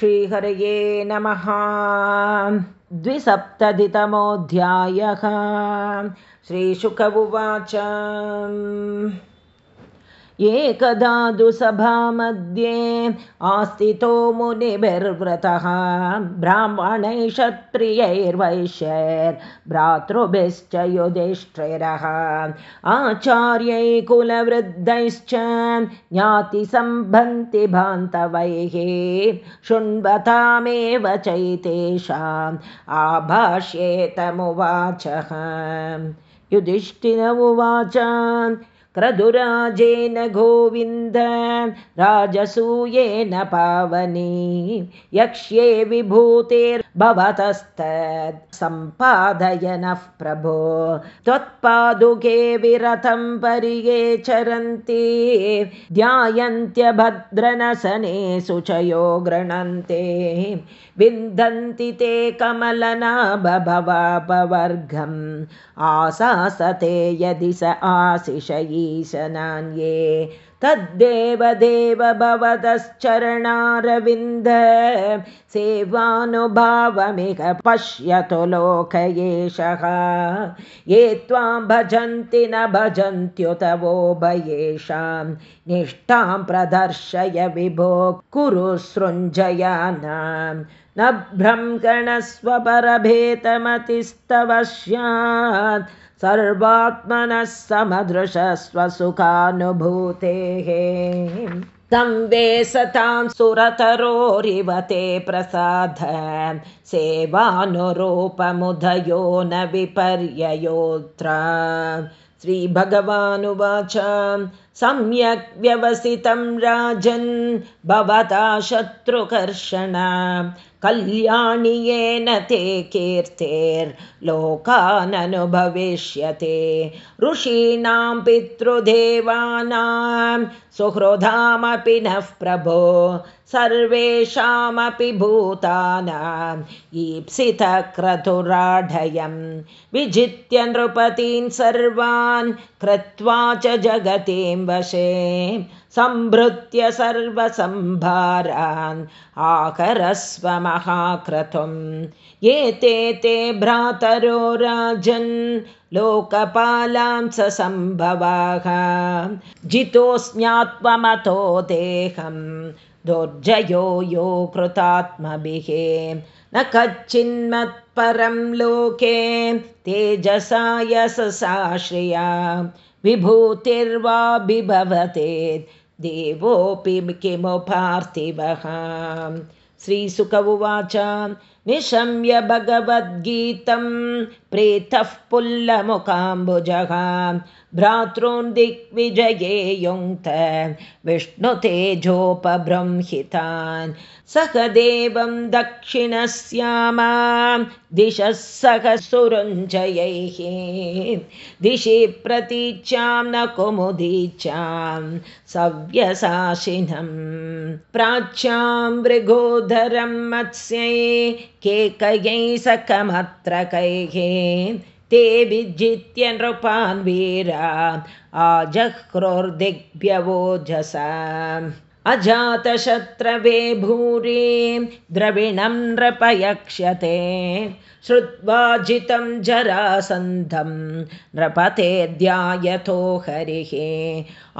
श्रीहरये नमः। द्विसप्ततितमोऽध्यायः। श्रीशुक उवाच सभामध्ये आस्थितो मुनिभिर्व्रतः ब्राह्मणैः क्षत्रियैर्वैश्यैर्भ्रातृभिश्च युधिष्ठिरः। आचार्यै कुलवृद्धैश्च ज्ञातिसम्भन्ति बान्धवैः शृण्वतामेव चैतेषाम् आभाष्येतमुवाचः। युधिष्ठिर उवाच क्रदुराजेन गोविन्द राजसूयेन पावनी यक्ष्ये विभूतिर्भवतस्तत् सम्पादयनः प्रभो। त्वत्पादुके विरथं परिये चरन्ति ध्यायन्त्यभद्रनसने शुचयो गृणन्ते विन्दन्ति ते कमलनाभवापवर्गम् आसासते यदि स आशिषयीशनान्ये तद्देव देव भवतश्चरणारविन्द सेवानुभावमिह पश्यतु लोक एषः ये त्वां भजन्ति न भजन्त्युत वो भयेषां निष्ठां प्रदर्शय विभो कुरु सृञ्जयानां। न भ्रङ्कणस्वपरभेतमतिस्तव स्यात् सर्वात्मनः समदृशस्वसुखानुभूतेः। तं वे सतां सुरतरोरिवते प्रसाद सेवानुरूपमुदयो न विपर्ययोऽत्र श्रीभगवानुवाच सम्यक् व्यवसितं राजन् भवता शत्रुकर्षण। कल्याणि येन ते कीर्तेर्लोकाननुभविष्यते। ऋषीणां पितृदेवानां सुहृदामपि नः प्रभो। सर्वेषामपि भूतानाम् ईप्सितक्रतुराढयं। विजित्य नृपतीन् सर्वान् कृत्वा च जगतीं वशे सम्भृत्य सर्वसम्भारान् आकरस्वमहाक्रतुं ये ते ते भ्रातरो राजन् लोकपालां स सम्भवाः। जितोऽस्म्यात्मतो देहं दुर्जयो यो कृतात्मभिः। न कच्चिन्मत्परं लोके तेजसा यशसाश्रिया विभूतिर्वा बिभवते। देवोऽपि किमु पार्थिवः। श्रीसुक उवाच निशम्य भगवद्गीतं प्रेतः पुल्लमुकाम्बुजः भ्रातॄन् दिग्विजये युङ्क्त विष्णुतेजोपबृंहितान् सह देवं दक्षिणस्यामा दिशः सह सुरुञ्जयैः। दिशि प्रतीच्यां न कुमुदीच्यां सव्यसाशिनं प्राच्यां मृगोधरं मत्स्यै केकयै सकमत्र कैः ते विजित्य नृपान् वीरा आजह्रोर्दिग्भ्यवोजसा। अजातशत्रवे भूरि द्रविणं नृपयक्ष्यते श्रुत्वा जितं जरासन्धं नृपते ध्यायतो हरिः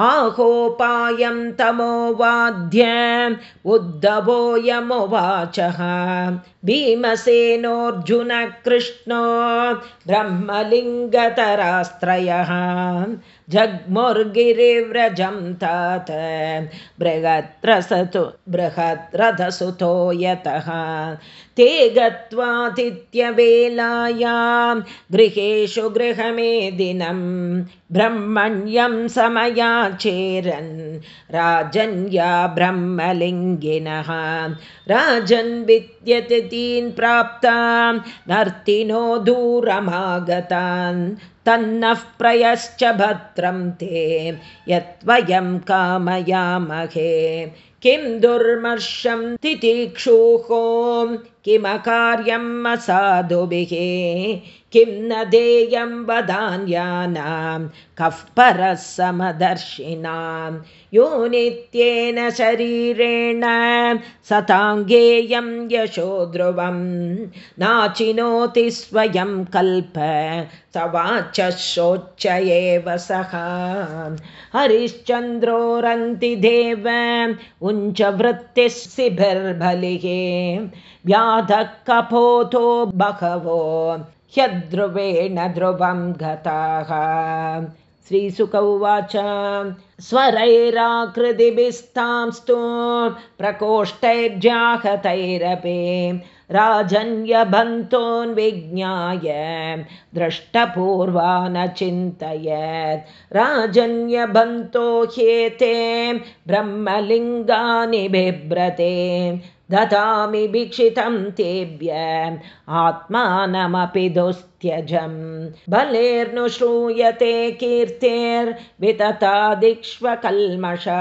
आहोपायं तमोवाद्य उद्धवोऽयमुवाचः। भीमसेनोऽर्जुनकृष्णो ब्रह्मलिङ्गतरास्त्रयः जग्मुर्गिरिव्रजं तात बृहद्रसतु बृहद्रथसुतो यतः ते गत्वातिथ्यवेलायां गृहेषु गृहमेदिनं ब्रह्मण्यं समयाचेरन् राजन्या ब्रह्मलिङ्गिनः। राजन् विद्यतीन् प्राप्ता नर्तिनो दूरमागतान् तन्नः प्रयश्च भद्रं ते यत्त्वयं कामयामहे। किं दुर्मर्शं तितिक्षुः किमकार्यम् असाधुभिः किं न देयं वदान्यानां कः परः समदर्शिनां यो नित्येन शरीरेण सताङ्गेयं यशो ध्रुवं। नाचिनोति स्वयं कल्प स। वाचशोच्च एव सः हरिश्चन्द्रोरन्ति देव उञ्चवृत्तिशिभिर्बलिः व्याधः कपोतो बहवो ह्यध्रुवेण ध्रुवं गताः श्रीसुक उवाच स्वरैराकृतिभिस्तांस्तु प्रकोष्ठैर्जाहतैरपि राजन्यबन्तोन्विज्ञाय दृष्टपूर्वा न चिन्तयत् राजन्यबन्तो ह्येते ब्रह्मलिङ्गानि बिभ्रते ददामि भिक्षितं तेभ्य। आत्मानमपि दुस्त्यजं बलेर्नु श्रूयते कीर्तेर्विततादिक्ष्वकल्मषा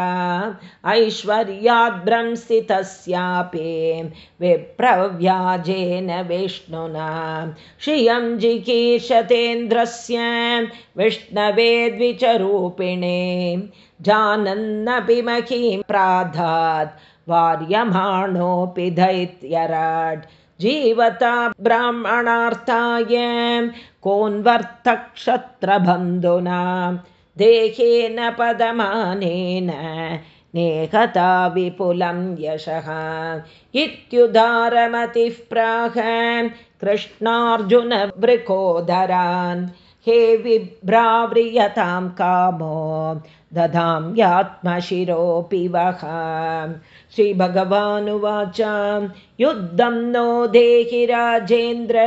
ऐश्वर्याद्भ्रंसितस्यापि विप्रव्याजेन विष्णुना। श्रियं जिगीषतेन्द्रस्य विष्णवे द्विचरूपिणे जानन्नपि महीं प्राधात् वार्यमाणोऽपि दैत्यराट् जीवता ब्राह्मणार्थाय कोन्वर्तक्षत्रबन्धुना देहेन पदमानेन नेहता विपुलं यशः। इत्युदारमतिः प्राह कृष्णार्जुनवृकोदरान्। हे विभ्राव्रियतां कामो दधाम्यात्मशिरोऽपि वः श्रीभगवानुवाच। युद्धं नो देहि राजेन्द्र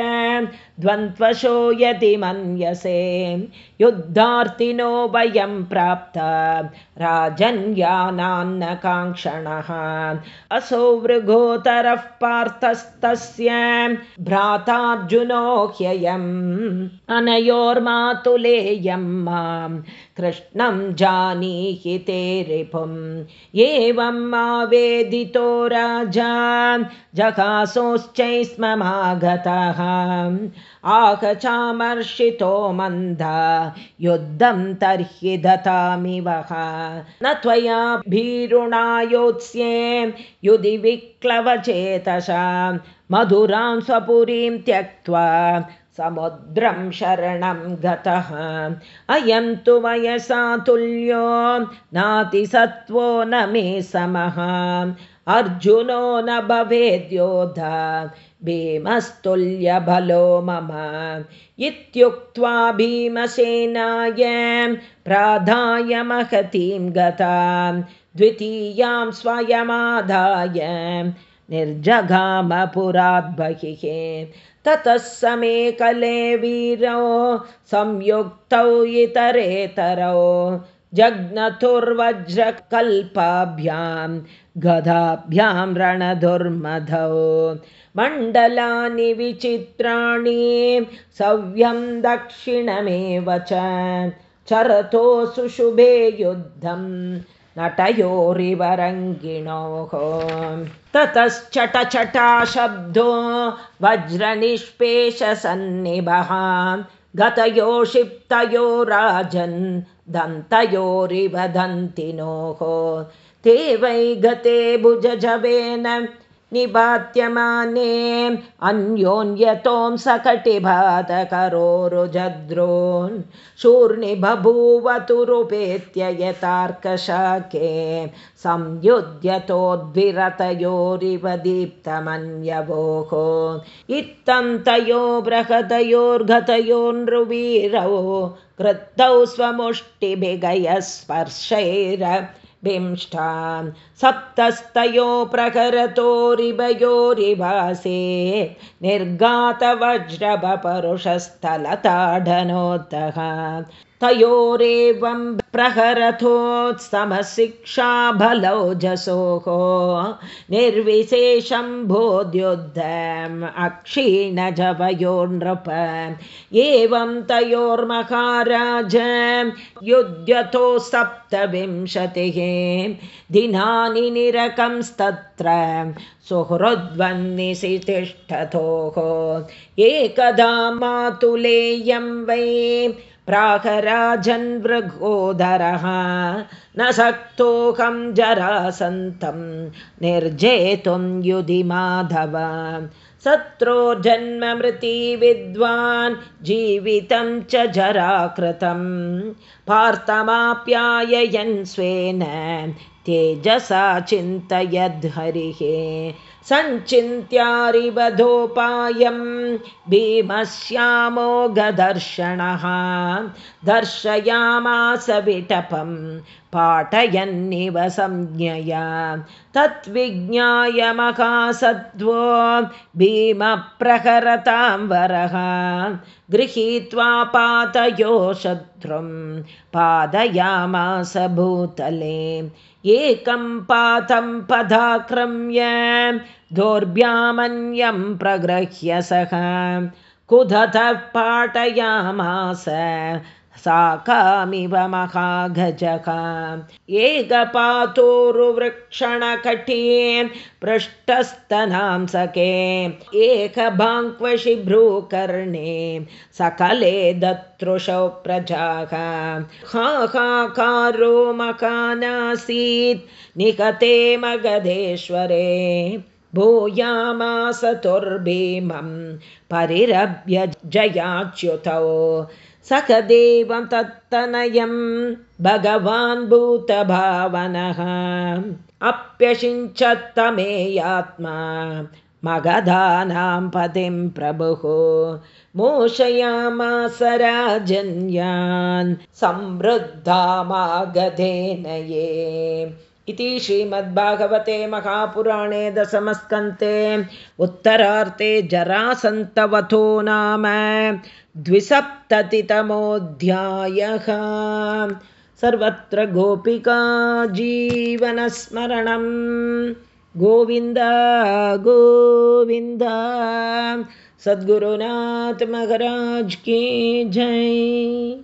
द्वन्द्वशो यदि मन्यसे। युद्धार्थिनो वयं प्राप्त राजन्यानान्नकाङ्क्षणः असौ वृगोतरः पार्थस्तस्य भ्रातार्जुनो ह्ययम् अनयोर्मातुलेयं मां कृष्णं जानीहि ते रिपुम्। एवं मा वेदितो राजा जगासोश्चैस्ममागतः। आह चामर्षितो मन्दा युद्धं तर्हि दतामि वः न त्वया भीरुणायोत्स्ये युधि विक्लवचेतसा मधुरां स्वपुरीं त्यक्त्वा समुद्रं शरणं गतः। अयं तु तुल्यो नातिसत्त्वो न मे समः। अर्जुनो न भवेद्योधा भीमस्तुल्यबलो मम। इत्युक्त्वा भीमसेनाय प्राधाय महतीं गतां। द्वितीयां स्वयमादाय निर्जगामपुराद्बहिः ततः समे कले वीरौ संयुक्तौ इतरेतरौ। जग्नतुर्वज्रकल्पाभ्यां गदाभ्यां रणधुर्मधौ। मण्डलानि विचित्राणि सव्यं दक्षिणमेव च। चरतो सुशुभे युद्धं नटयोरिवरङ्गिणोः। ततश्चटचटा शब्दो वज्रनिष्पेषसन्निभः गतयो क्षिप्तयो राजन् दन्तयोरिव दन्तिनोः ते वै गते भुजजवेन निपात्यमाने अन्योन्यतों सकटिभातकरोरुजद्रोन् शूर्णि बभूवतुरुपेत्य यतार्कशाके संयुध्यतोद्विरतयोरिव दीप्तमन्यवोः। इत्थं तयो बृहतयोर्गतयो नृवीरौ कृतौ स्वमुष्टिभिगयस्पर्शैर बिंष्टां सप्तस्तयो प्रकरतोरिभयोरिवासे निर्गातवज्रभपरुषस्थलताडनोत्तः तयोरेवं प्रहरथोत्समशिक्षाबलौजसोः निर्विशेषं बोध्युद्धम् अक्षीणजवयोर्नृप। एवं तयोर्महाराज युध्यतो सप्तविंशतिः दिनानि निरकंस्तत्र सुहृद्वन्निसि तिष्ठतोः। एकदा मातुलेयं वै प्राहराजन्वृगोदरः न सक्तोऽहं जरासन्तं निर्जेतुं युधि माधव। शत्रोर्जन्ममृति विद्वान् जीवितं च जराकृतं। पार्थमाप्याययन् स्वेन तेजसा चिन्तयद्हरिः सञ्चिन्त्यारिवधोपायं गदर्शनः। दर्शयामास विटपं पाठयन्निव संज्ञया। तद्विज्ञाय महासद्वो भीमप्रहरतां वरः। गृहीत्वा पातयो शत्रुं पादयामास भूतले एकं पातं पदाक्रम्य दोर्भ्यामन्यं प्रगृह्य सः। कुधतः पाठयामास साकामिव महागजः एकपातोरुवृक्षणकटे पृष्ठस्तनां सखे एकभाङ्क्वशिभ्रूकर्णे सकले दतृशौ प्रजाः। हाहाकारो मकानासीत् निकते मगधेश्वरे। भूयामासतुर्भीमं परिरभ्य जयाच्युतौ सखदेवं तत्तनयं भगवान् भूतभावनः। अप्यषिञ्चत्तमेयात्मा मगधानां पतिं प्रभुः। मोषयामास राजन्यान् समृद्धामागधेन ये इति श्रीमद्भागवते महापुराणे दशमस्कन्ते उत्तरार्थे जरासन्तवथो नाम द्विसप्ततितमोऽध्यायः। सर्वत्र गोपिका जीवनस्मरणं। गोविन्द गोविन्द सद्गुरुनाथ की जय